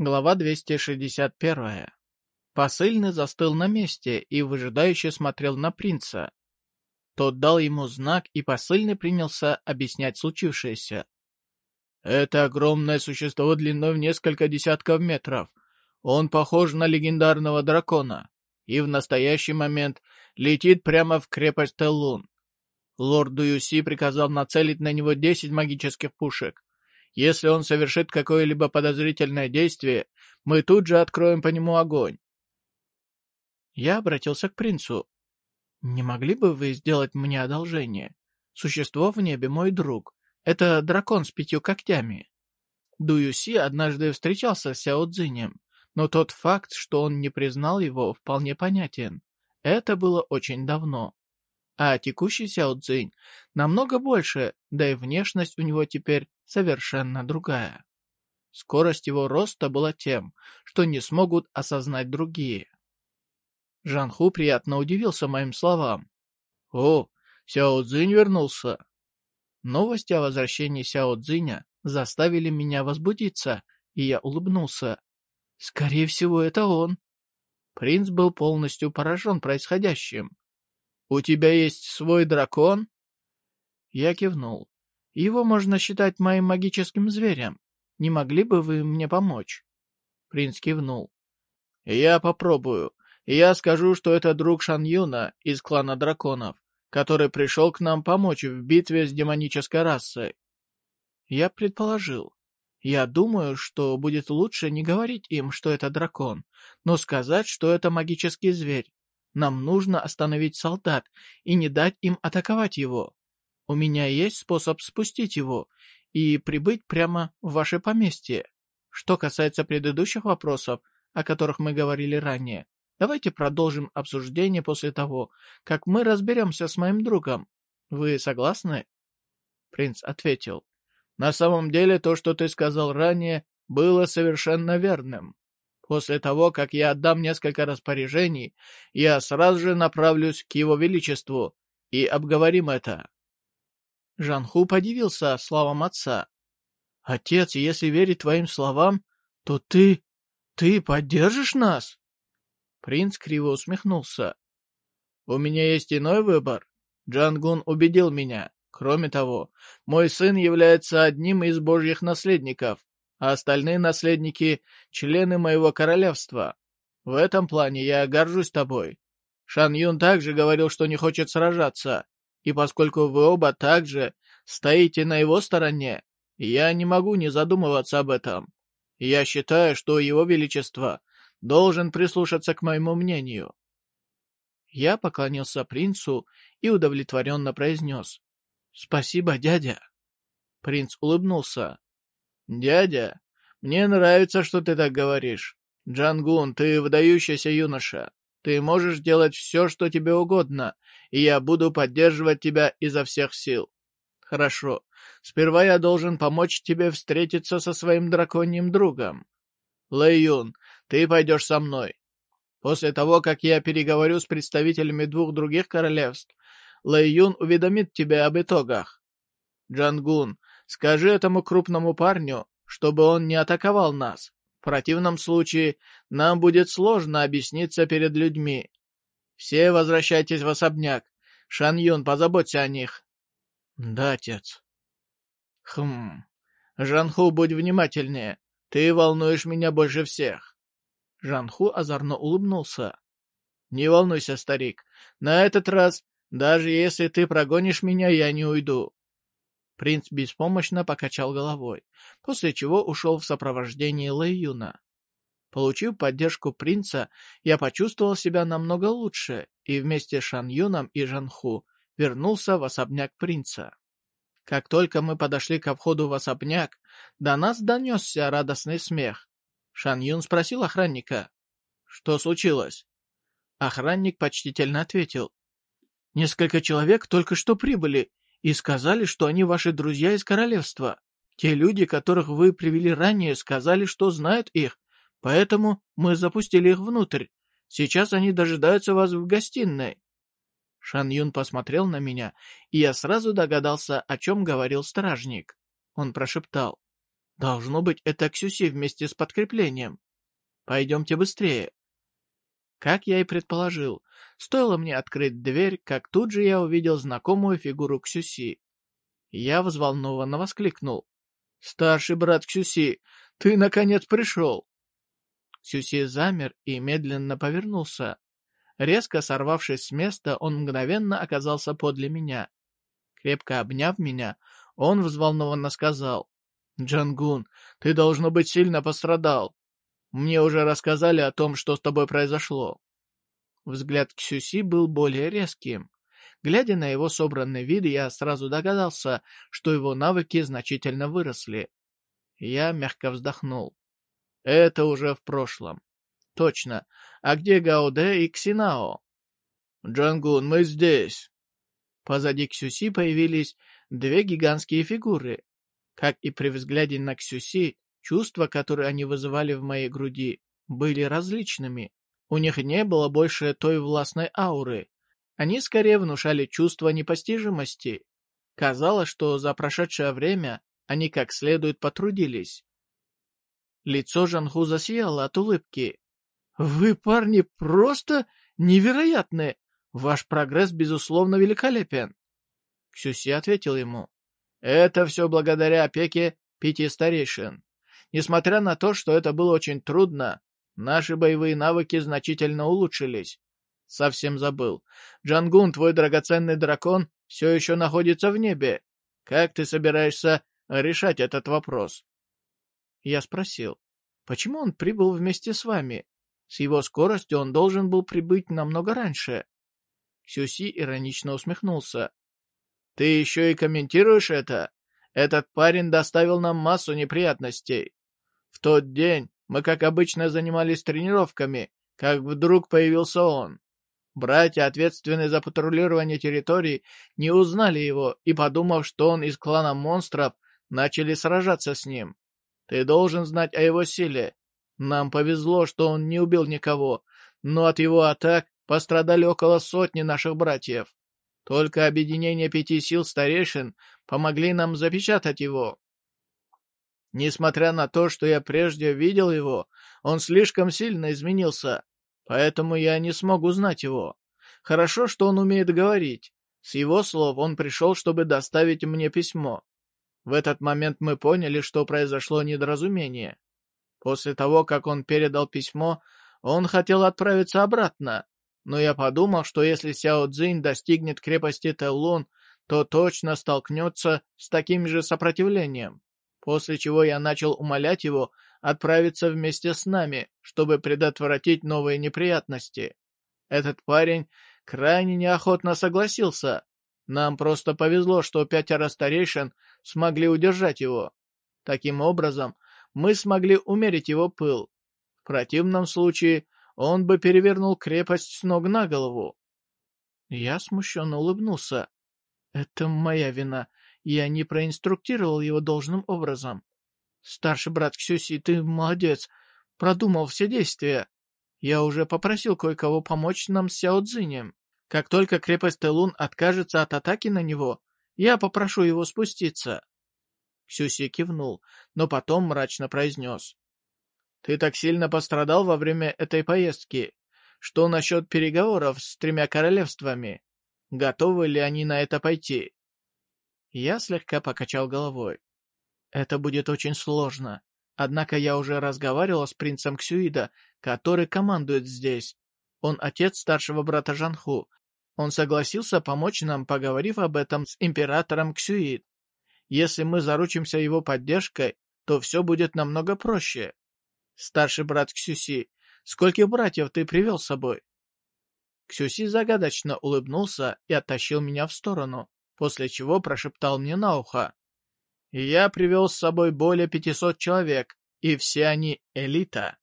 Глава 261. Посыльный застыл на месте и выжидающе смотрел на принца. Тот дал ему знак, и посыльный принялся объяснять случившееся. «Это огромное существо длиной в несколько десятков метров. Он похож на легендарного дракона, и в настоящий момент летит прямо в крепость Теллун. Лорд Дуюси приказал нацелить на него десять магических пушек. Если он совершит какое-либо подозрительное действие, мы тут же откроем по нему огонь. Я обратился к принцу. «Не могли бы вы сделать мне одолжение? Существо в небе мой друг. Это дракон с пятью когтями». Дуюси однажды встречался с Сяо Цзинем, но тот факт, что он не признал его, вполне понятен. Это было очень давно. А текущий Сяо Цзинь намного больше, да и внешность у него теперь совершенно другая. Скорость его роста была тем, что не смогут осознать другие. Жанху приятно удивился моим словам. «О, Сяо Цзинь вернулся!» Новости о возвращении Сяо Цзиня заставили меня возбудиться, и я улыбнулся. «Скорее всего, это он». Принц был полностью поражен происходящим. «У тебя есть свой дракон?» Я кивнул. Его можно считать моим магическим зверем. Не могли бы вы мне помочь?» Принц кивнул. «Я попробую. Я скажу, что это друг Шан Юна из клана драконов, который пришел к нам помочь в битве с демонической расой». Я предположил. Я думаю, что будет лучше не говорить им, что это дракон, но сказать, что это магический зверь. Нам нужно остановить солдат и не дать им атаковать его. У меня есть способ спустить его и прибыть прямо в ваше поместье. Что касается предыдущих вопросов, о которых мы говорили ранее, давайте продолжим обсуждение после того, как мы разберемся с моим другом. Вы согласны?» Принц ответил. «На самом деле то, что ты сказал ранее, было совершенно верным. После того, как я отдам несколько распоряжений, я сразу же направлюсь к его величеству и обговорим это. Жанху подивился словам отца. «Отец, если верить твоим словам, то ты... ты поддержишь нас?» Принц криво усмехнулся. «У меня есть иной выбор. Джангун убедил меня. Кроме того, мой сын является одним из божьих наследников, а остальные наследники — члены моего королевства. В этом плане я горжусь тобой. Шан Юн также говорил, что не хочет сражаться, и поскольку вы оба также стоите на его стороне, я не могу не задумываться об этом. Я считаю, что его величество должен прислушаться к моему мнению. Я поклонился принцу и удовлетворенно произнес. «Спасибо, дядя». Принц улыбнулся. «Дядя, мне нравится, что ты так говоришь. Джангун, ты выдающийся юноша. Ты можешь делать все, что тебе угодно, и я буду поддерживать тебя изо всех сил. Хорошо. Сперва я должен помочь тебе встретиться со своим драконьим другом. Лэйюн, ты пойдешь со мной. После того, как я переговорю с представителями двух других королевств, Лэйюн уведомит тебя об итогах. Джангун, скажи этому крупному парню, чтобы он не атаковал нас. В противном случае нам будет сложно объясниться перед людьми. Все возвращайтесь в особняк. Шан Юн, позаботься о них. Да, отец. Хм. Жанху, будь внимательнее. Ты волнуешь меня больше всех. Жанху озорно улыбнулся. Не волнуйся, старик. На этот раз, даже если ты прогонишь меня, я не уйду. Принц беспомощно покачал головой, после чего ушел в сопровождении Лэйюна. Получив поддержку принца, я почувствовал себя намного лучше и вместе с Шан Юном и Жанху вернулся в особняк принца. Как только мы подошли ко входу в особняк, до нас донесся радостный смех. Шан Юн спросил охранника, что случилось. Охранник почтительно ответил, «Несколько человек только что прибыли и сказали, что они ваши друзья из королевства. Те люди, которых вы привели ранее, сказали, что знают их, поэтому мы запустили их внутрь. Сейчас они дожидаются вас в гостиной». Шан Юн посмотрел на меня, и я сразу догадался, о чем говорил стражник. Он прошептал. Должно быть, это Ксюси вместе с подкреплением. Пойдемте быстрее. Как я и предположил, стоило мне открыть дверь, как тут же я увидел знакомую фигуру Ксюси. Я взволнованно воскликнул. «Старший брат Ксюси, ты наконец пришел!» Ксюси замер и медленно повернулся. Резко сорвавшись с места, он мгновенно оказался подле меня. Крепко обняв меня, он взволнованно сказал. «Джангун, ты, должно быть, сильно пострадал. Мне уже рассказали о том, что с тобой произошло». Взгляд Ксюси был более резким. Глядя на его собранный вид, я сразу догадался, что его навыки значительно выросли. Я мягко вздохнул. Это уже в прошлом. Точно. А где Гауде и Ксинао? Джангун, мы здесь. Позади Ксюси появились две гигантские фигуры. Как и при взгляде на Ксюси, чувства, которые они вызывали в моей груди, были различными. У них не было больше той властной ауры. Они скорее внушали чувство непостижимости. Казалось, что за прошедшее время они как следует потрудились. Лицо Жанху засияло от улыбки. «Вы, парни, просто невероятны! Ваш прогресс, безусловно, великолепен!» Ксюси ответил ему. «Это все благодаря опеке пяти старейшин. Несмотря на то, что это было очень трудно, наши боевые навыки значительно улучшились. Совсем забыл. Джангун, твой драгоценный дракон, все еще находится в небе. Как ты собираешься решать этот вопрос?» Я спросил, почему он прибыл вместе с вами? С его скоростью он должен был прибыть намного раньше. Сюси иронично усмехнулся. «Ты еще и комментируешь это? Этот парень доставил нам массу неприятностей. В тот день мы, как обычно, занимались тренировками, как вдруг появился он. Братья, ответственные за патрулирование территорий, не узнали его и, подумав, что он из клана монстров, начали сражаться с ним. Ты должен знать о его силе. Нам повезло, что он не убил никого, но от его атак пострадали около сотни наших братьев. Только объединение пяти сил старейшин помогли нам запечатать его. Несмотря на то, что я прежде видел его, он слишком сильно изменился, поэтому я не смог узнать его. Хорошо, что он умеет говорить. С его слов он пришел, чтобы доставить мне письмо. В этот момент мы поняли, что произошло недоразумение. После того, как он передал письмо, он хотел отправиться обратно. Но я подумал, что если Сяо Цзинь достигнет крепости Теллун, то точно столкнется с таким же сопротивлением. После чего я начал умолять его отправиться вместе с нами, чтобы предотвратить новые неприятности. Этот парень крайне неохотно согласился, нам просто повезло, что пятеро старейшин смогли удержать его. Таким образом, мы смогли умерить его пыл. В противном случае он бы перевернул крепость с ног на голову. Я смущенно улыбнулся. Это моя вина. Я не проинструктировал его должным образом. Старший брат Ксюси, ты молодец. Продумал все действия. Я уже попросил кое-кого помочь нам с Сяо Цзинем. Как только крепость Телун откажется от атаки на него, я попрошу его спуститься. Ксюси кивнул, но потом мрачно произнес. «Ты так сильно пострадал во время этой поездки. Что насчет переговоров с тремя королевствами? Готовы ли они на это пойти?» Я слегка покачал головой. «Это будет очень сложно. Однако я уже разговаривал с принцем Ксюида, который командует здесь. Он отец старшего брата Жанху, он согласился помочь нам, поговорив об этом с императором Ксюид. Если мы заручимся его поддержкой, то все будет намного проще. Старший брат Ксюси, скольких братьев ты привел с собой? Ксюси загадочно улыбнулся и оттащил меня в сторону, после чего прошептал мне на ухо. «Я привел с собой более пятисот человек, и все они элита».